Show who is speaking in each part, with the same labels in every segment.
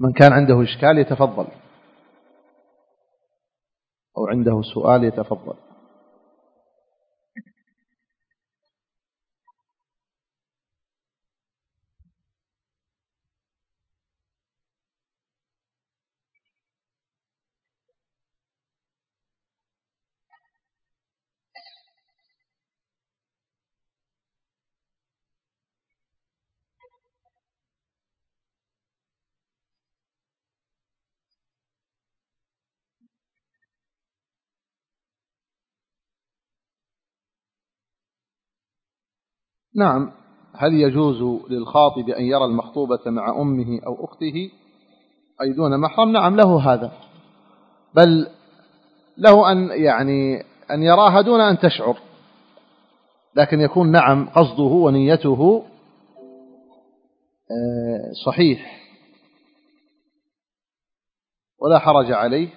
Speaker 1: من كان عنده إشكال يتفضل. أو عنده سؤال يتفضل. نعم. هل يجوز للخاطب أن يرى المخطوبة مع أمه أو أخته أي دون محرم؟ نعم له هذا. بل له أن يعني أن يراها دون أن تشعر. لكن يكون نعم قصده ونيته آه، صحيح. ولا حرج عليه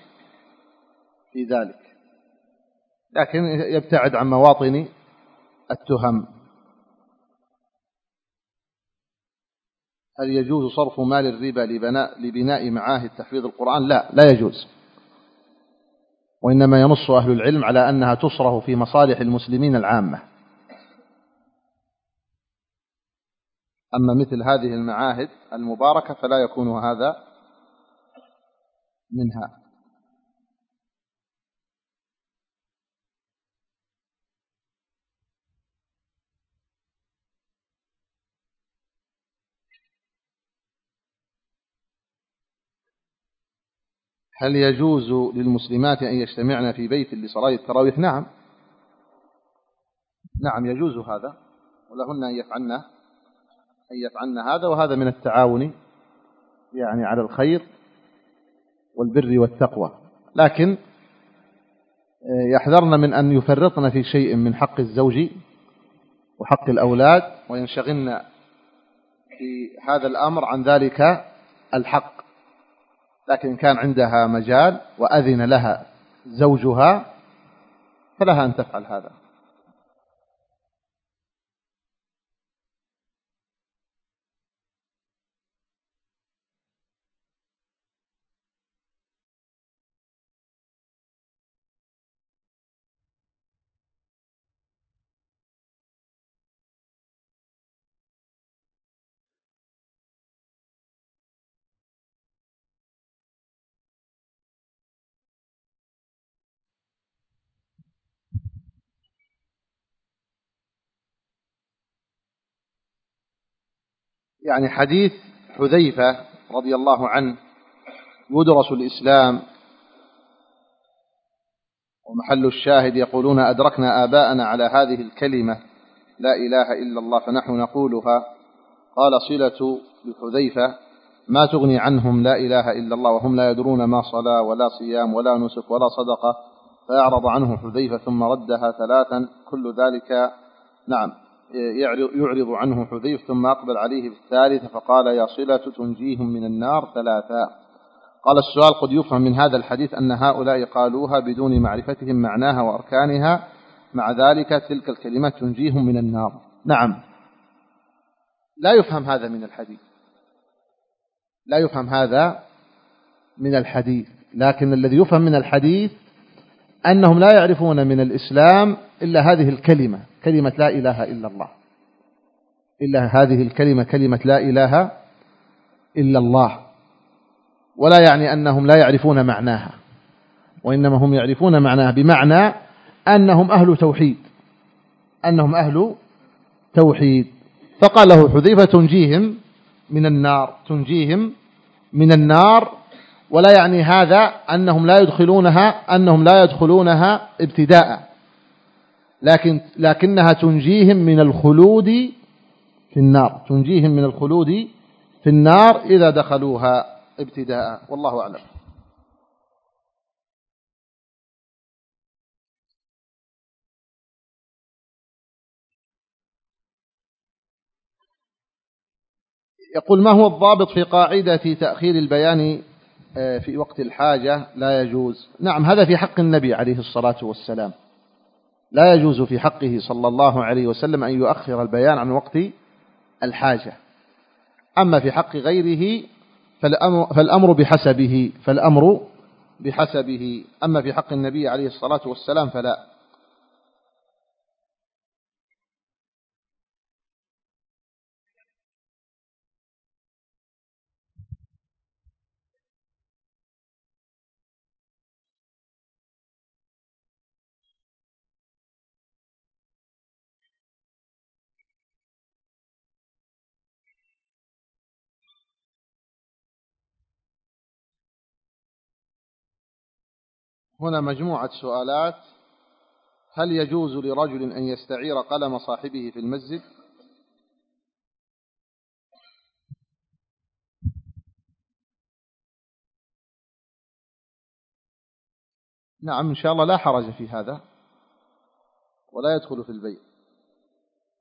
Speaker 1: في ذلك. لكن يبتعد عن مواطن التهم. هل يجوز صرف مال الربا لبناء, لبناء معاهد تحفيظ القرآن؟ لا لا يجوز. وإنما ينص أهل العلم على أنها تصرف في مصالح المسلمين العامة. أما مثل هذه المعاهد المباركة فلا يكون هذا منها. هل يجوز للمسلمات أن يجتمعن في بيت لصلاة التراويح؟ نعم. نعم يجوز هذا ولهن أن يفعلن أن يفعلن هذا وهذا من التعاون يعني على الخير والبر والتقوى. لكن آه، يحذرن من أن يفرطن في شيء من حق الزوج وحق الأولاد وينشغلن في هذا الأمر عن ذلك الحق. لكن كان عندها مجال وأذن لها زوجها فلها أن تفعل هذا. يعني حديث حذيفة رضي الله عنه يدرس الإسلام ومحل الشاهد يقولون أدركنا آباءنا على هذه الكلمة لا إله إلا الله فنحن نقولها. قال صلة لحذيفة ما تغني عنهم لا إله إلا الله وهم لا يدرون ما صلاة ولا صيام ولا نسك ولا صدقة. فأعرض عنه حذيفة ثم ردها ثلاثا كل ذلك نعم. يعرض عنه حذيف ثم أقبل عليه في الثالثة فقال يا صلة تنجيهم من النار ثلاثا. قال السؤال قد يفهم من هذا الحديث أن هؤلاء قالوها بدون معرفتهم معناها وأركانها. مع ذلك تلك الكلمات تنجيهم من النار. نعم. لا يفهم هذا من الحديث. لا يفهم هذا من الحديث. لكن الذي يفهم من الحديث أنهم لا يعرفون من الإسلام إلا هذه الكلمة كلمة لا إله إلا الله. إلا هذه الكلمة كلمة لا إله إلا الله. ولا يعني أنهم لا يعرفون معناها وإنما هم يعرفون معناها بمعنى أنهم أهل توحيد أنهم أهل توحيد. فقال له حذيفة تنجيهم من النار تنجيهم من النار. ولا يعني هذا أنهم لا يدخلونها أنهم لا يدخلونها ابتداء. لكن لكنها تنجيهم من الخلود في النار تنجيهم من الخلود في النار إذا دخلوها ابتداء والله أعلم. يقول ما هو الضابط في قاعدة تأخير البيان آه، في وقت الحاجة؟ لا يجوز. نعم هذا في حق النبي عليه الصلاة والسلام. لا يجوز في حقه صلى الله عليه وسلم أن يؤخر البيان عن وقت الحاجة. أما في حق غيره فالأمر, بحسبه فالأمر بحسبه. أما في حق النبي عليه الصلاة والسلام فلا. هنا مجموعة سؤالات. هل يجوز لرجل أن يستعير قلم صاحبه في المسجد؟ نعم إن شاء الله لا حرج في هذا ولا يدخل في البيع.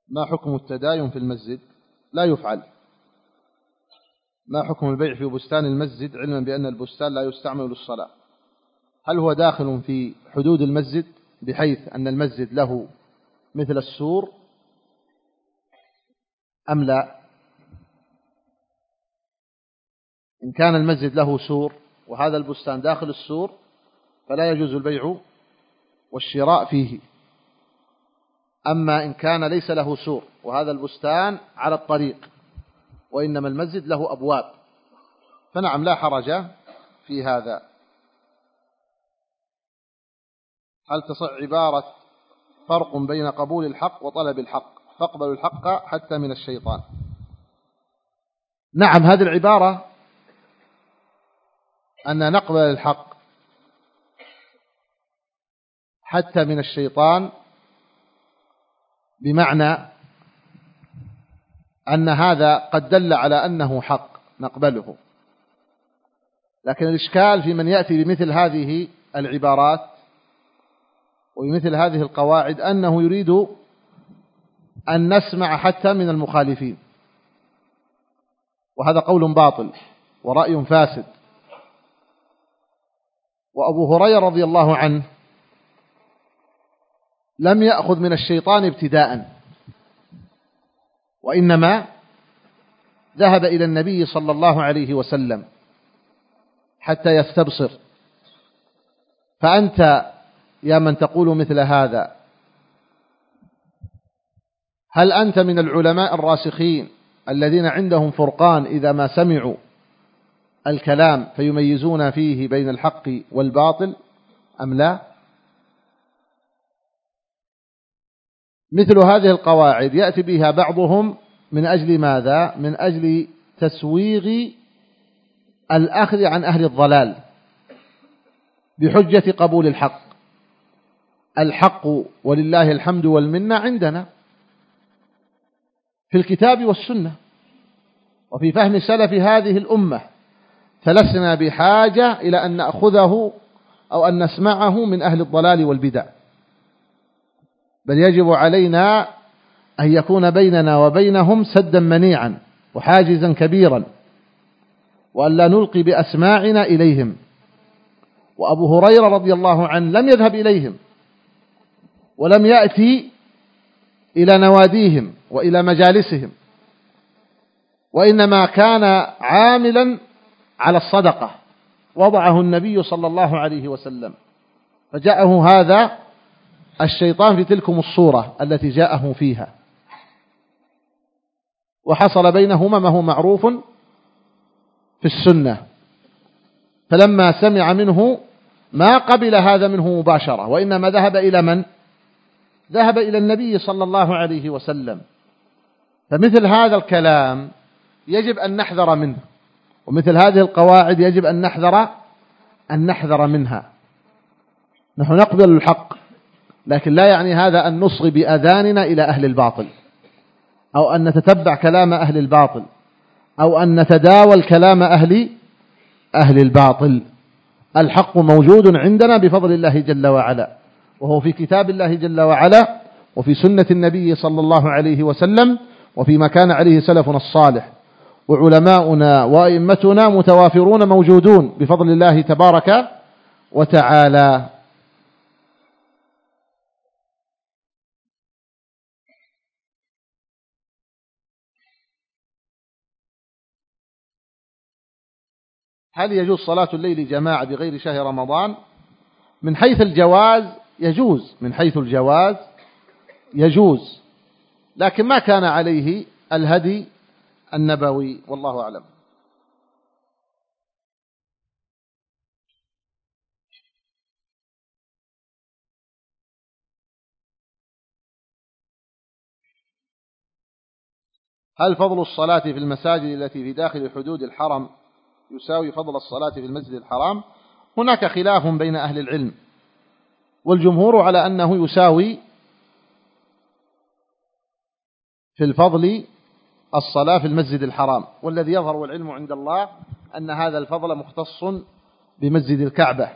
Speaker 1: ما حكم التداين في المسجد؟ لا يفعل. ما حكم البيع في بستان المسجد؟ علما بأن البستان لا يستعمل للصلاة هل هو داخل في حدود المسجد بحيث أن المسجد له مثل السور أم لا؟ إن كان المسجد له سور وهذا البستان داخل السور فلا يجوز البيع والشراء فيه. أما إن كان ليس له سور وهذا البستان على الطريق وإنما المسجد له أبواب. فنعم لا حرج في هذا. هل تصح عبارة فرق بين قبول الحق وطلب الحق؟ فاقبلوا الحق حتى من الشيطان. نعم هذه العبارة أن نقبل الحق حتى من الشيطان بمعنى أن هذا قد دل على أنه حق نقبله. لكن الإشكال في من يأتي بمثل هذه العبارات وبمثل هذه القواعد أنه يريد أن نسمع حتى من المخالفين. وهذا قول باطل ورأي فاسد. وأبو هريرة رضي الله عنه لم يأخذ من الشيطان ابتداء وإنما ذهب إلى النبي صلى الله عليه وسلم حتى يستبصر. فأنت يا من تقول مثل هذا. هل أنت من العلماء الراسخين الذين عندهم فرقان إذا ما سمعوا الكلام فيميزون فيه بين الحق والباطل أم لا؟ مثل هذه القواعد يأتي بها بعضهم من أجل ماذا؟ من أجل تسويغ الأخذ عن أهل الضلال بحجة قبول الحق. الحق ولله الحمد والمنة عندنا في الكتاب والسنة. وفي فهم سلف هذه الأمة فلسنا بحاجة إلى أن نأخذه أو أن نسمعه من أهل الضلال والبدع. بل يجب علينا أن يكون بيننا وبينهم سدا منيعا وحاجزا كبيرا وأن لا نلقي بأسماعنا إليهم. وأبو هريرة رضي الله عنه لم يذهب إليهم. ولم يأتي إلى نواديهم وإلى مجالسهم وإنما كان عاملا على الصدقة. وضعه النبي صلى الله عليه وسلم. فجاءه هذا الشيطان في تلكم الصورة التي جاءه فيها. وحصل بينهما ما هو معروف في السنة. فلما سمع منه ما قبل هذا منه مباشرة. وإنما ذهب إلى من؟ ذهب إلى النبي صلى الله عليه وسلم. فمثل هذا الكلام يجب أن نحذر منه ومثل هذه القواعد يجب أن نحذر أن نحذر منها. نحن نقبل الحق لكن لا يعني هذا أن نصغي بأذاننا إلى أهل الباطل أو أن نتتبع كلام أهل الباطل أو أن نتداول كلام أهل أهل الباطل. الحق موجود عندنا بفضل الله جل وعلا. وهو في كتاب الله جل وعلا وفي سنة النبي صلى الله عليه وسلم وفيما كان عليه سلفنا الصالح. وعلماؤنا وأئمتنا متوافرون موجودون بفضل الله تبارك وتعالى. هل يجوز صلاة الليل جماعة بغير شهر رمضان؟ من حيث الجواز يجوز من حيث الجواز يجوز لكن ما كان عليه الهدي النبوي والله أعلم. هل فضل الصلاة في المساجد التي في داخل حدود الحرم يساوي فضل الصلاة في المسجد الحرام؟ هناك خلاف بين أهل العلم. والجمهور على أنه يساوي في الفضل الصلاة في المسجد الحرام والذي يظهر والعلم عند الله أن هذا الفضل مختص بمسجد الكعبة.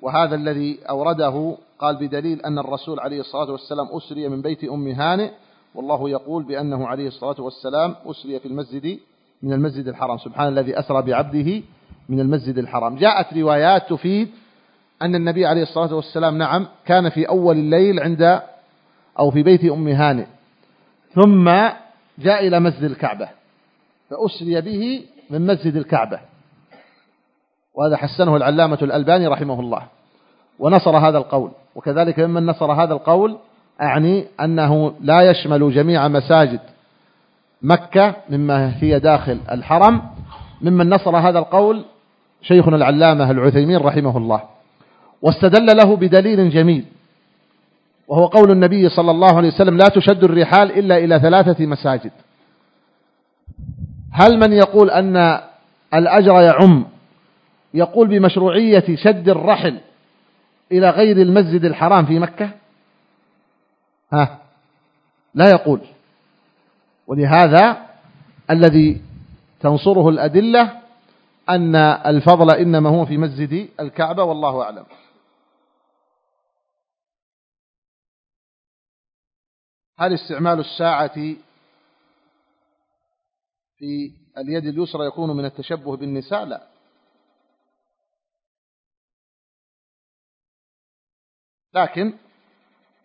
Speaker 1: وهذا الذي أورده قال بدليل أن الرسول عليه الصلاة والسلام أسري من بيت أم هانئ والله يقول بأنه عليه الصلاة والسلام أسري في المسجد من المسجد الحرام. سبحان الذي أسرى بعبده من المسجد الحرام. جاءت روايات تفيد أن النبي عليه الصلاة والسلام نعم كان في أول الليل عند أو في بيت أم هانئ. ثم جاء إلى مسجد الكعبة. فأسري به من مسجد الكعبة. وهذا حسنه العلامة الألباني رحمه الله. ونصر هذا القول. وكذلك ممن نصر هذا القول أعني أنه لا يشمل جميع مساجد مكة مما هي داخل الحرم. ممن نصر هذا القول شيخنا العلامة العثيمين رحمه الله. واستدل له بدليل جميل وهو قول النبي صلى الله عليه وسلم لا تشد الرحال إلا إلى ثلاثة مساجد. هل من يقول أن الأجر يعم يقول بمشروعية شد الرحل إلى غير المسجد الحرام في مكة؟ ها لا يقول. ولهذا الذي تنصره الأدلة أن الفضل إنما هو في مسجد الكعبة والله أعلم. هل استعمال الساعة في اليد اليسرى يكون من التشبه بالنساء؟ لا. لكن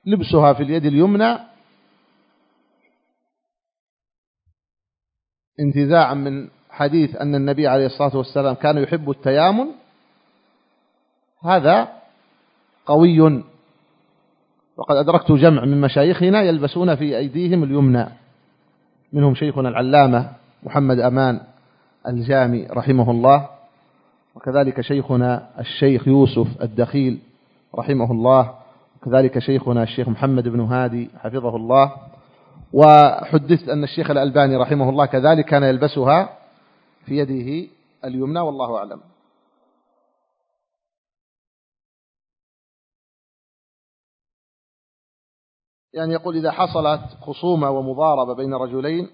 Speaker 1: لبسها في اليد اليمنى انتزاعا من حديث أن النبي عليه الصلاة والسلام كان يحب التيامن هذا قوي وقد أدركت جمع من مشايخنا يلبسون في أيديهم اليمنى. منهم شيخنا العلامة محمد أمان الجامي رحمه الله وكذلك شيخنا الشيخ يوسف الدخيل رحمه الله وكذلك شيخنا الشيخ محمد بن هادي حفظه الله. وحدثت أن الشيخ الألباني رحمه الله كذلك كان يلبسها في يده اليمنى والله أعلم. يعني يقول إذا حصلت خصومة ومضاربة بين رجلين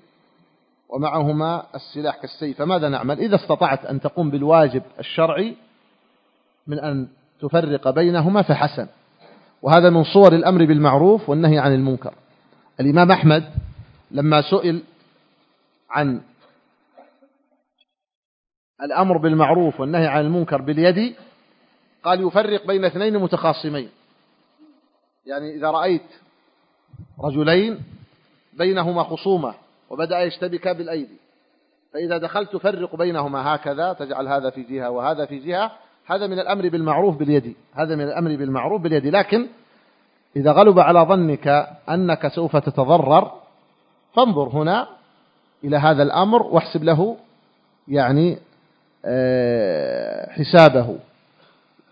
Speaker 1: ومعهما السلاح كالسيف فماذا نعمل؟ إذا استطعت أن تقوم بالواجب الشرعي من أن تفرق بينهما فحسن. وهذا من صور الأمر بالمعروف والنهي عن المنكر. الإمام أحمد لما سئل عن الأمر بالمعروف والنهي عن المنكر باليد قال يفرق بين اثنين متخاصمين. يعني إذا رأيت رجلين بينهما خصومة وبدأ يشتبكا بالأيدي. فإذا دخلت تفرق بينهما هكذا تجعل هذا في جهة وهذا في جهة. هذا من الأمر بالمعروف باليد هذا من الأمر بالمعروف باليد. لكن إذا غلب على ظنك أنك سوف تتضرر فانظر هنا إلى هذا الأمر واحسب له يعني آه، حسابه.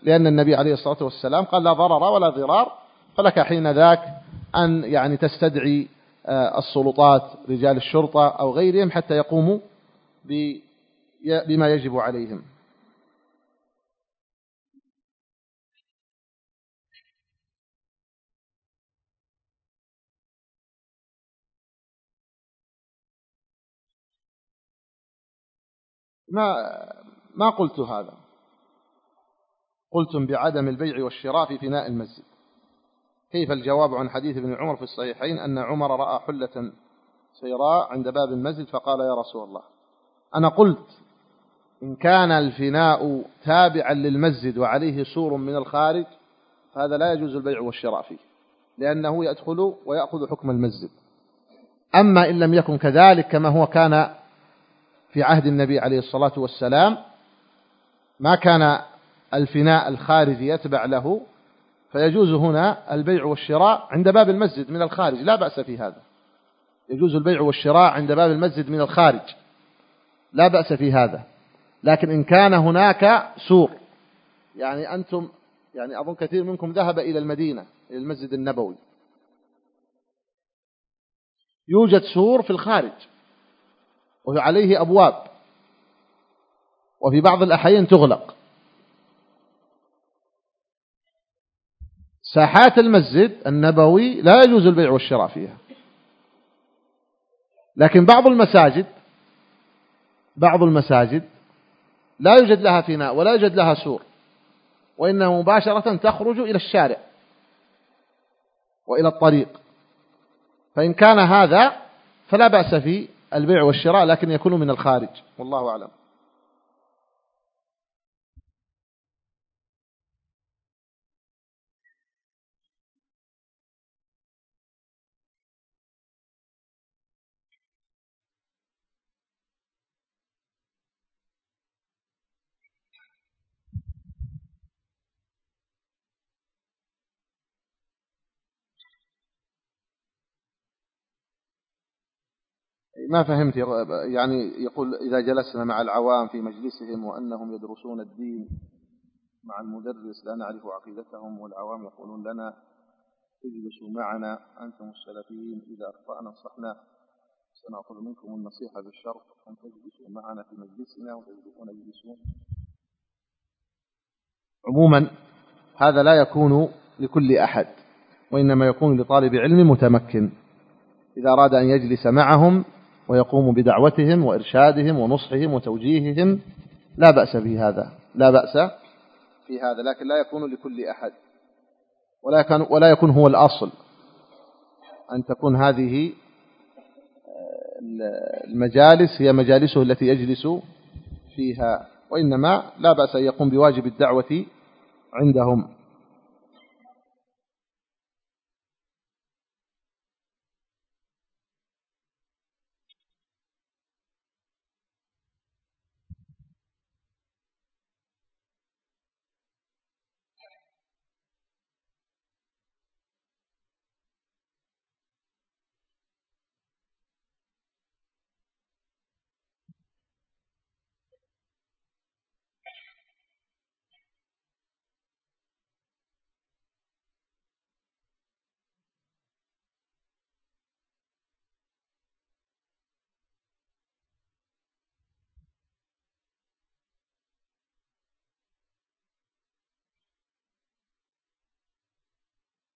Speaker 1: لأن النبي عليه الصلاة والسلام قال لا ضرر ولا ضرار فلك حين ذاك أن يعني تستدعي آه، السلطات رجال الشرطة أو غيرهم حتى يقوموا بما يجب عليهم. ما ما قلت هذا. قلتم بعدم البيع والشراء في فناء المسجد. كيف الجواب عن حديث ابن عمر في الصحيحين أن عمر رأى حلة سيراء عند باب المسجد فقال يا رسول الله أنا قلت إن كان الفناء تابعا للمسجد وعليه سور من الخارج فهذا لا يجوز البيع والشراء فيه لأنه يدخل ويأخذ حكم المسجد. أما إن لم يكن كذلك كما هو كان في عهد النبي عليه الصلاة والسلام ما كان الفناء الخارجي يتبع له فيجوز هنا البيع والشراء عند باب المسجد من الخارج. لا بأس في هذا. يجوز البيع والشراء عند باب المسجد من الخارج. لا بأس في هذا. لكن إن كان هناك سور يعني أنتم يعني أظن كثير منكم ذهب إلى المدينة إلى المسجد النبوي. يوجد سور في الخارج وعليه أبواب وفي بعض الأحيان تغلق. ساحات المسجد النبوي لا يجوز البيع والشراء فيها. لكن بعض المساجد بعض المساجد لا يوجد لها فناء ولا يوجد لها سور وإنها مباشرة تخرج إلى الشارع وإلى الطريق. فإن كان هذا فلا بأس في البيع والشراء لكن يكون من الخارج. والله أعلم. ما فهمت يعني يقول إذا جلسنا مع العوام في مجلسهم وأنهم يدرسون الدين مع المدرس لا نعرف عقيدتهم والعوام يقولون لنا اجلسوا معنا أنتم السلفيين إذا أخطأنا نصحنا سنأخذ منكم النصيحة بالشرط أن تجلسوا معنا في مجلسنا وتجلسون يجلسون. عموما هذا لا يكون لكل أحد وإنما يكون لطالب علم متمكن. إذا أراد أن يجلس معهم ويقوم بدعوتهم وإرشادهم ونصحهم وتوجيههم. لا بأس في هذا لا بأس في هذا لكن لا يكون لكل أحد ولا يكون, ولا يكون هو الأصل أن تكون هذه المجالس هي مجالسه التي يجلس فيها وإنما لا بأس أن يقوم بواجب الدعوة عندهم.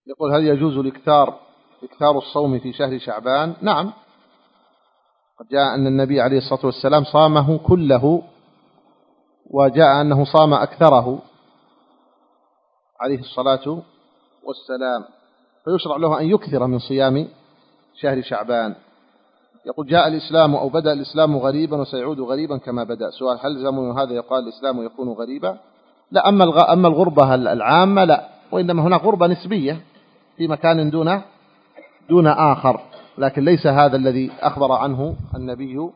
Speaker 1: يقول هل يجوز الإكثار إكثار الصوم في شهر شعبان؟ نعم. قد جاء أن النبي عليه الصلاة والسلام صامه كله وجاء أنه صام أكثره عليه الصلاة والسلام. فيشرع له أن يكثر من صيام شهر شعبان. يقول جاء الإسلام أو بدأ الإسلام غريبا وسيعود غريبا كما بدأ. سؤال هل زمن هذا يقال الإسلام يكون غريبا. لا أما أما الغربة العامة لا وإنما هناك غربة نسبية. في مكان دون دون آخر لكن ليس هذا الذي أخبر عنه النبي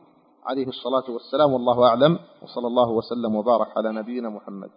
Speaker 1: عليه الصلاة والسلام والله أعلم وصلى الله وسلم وبارك على نبينا محمد.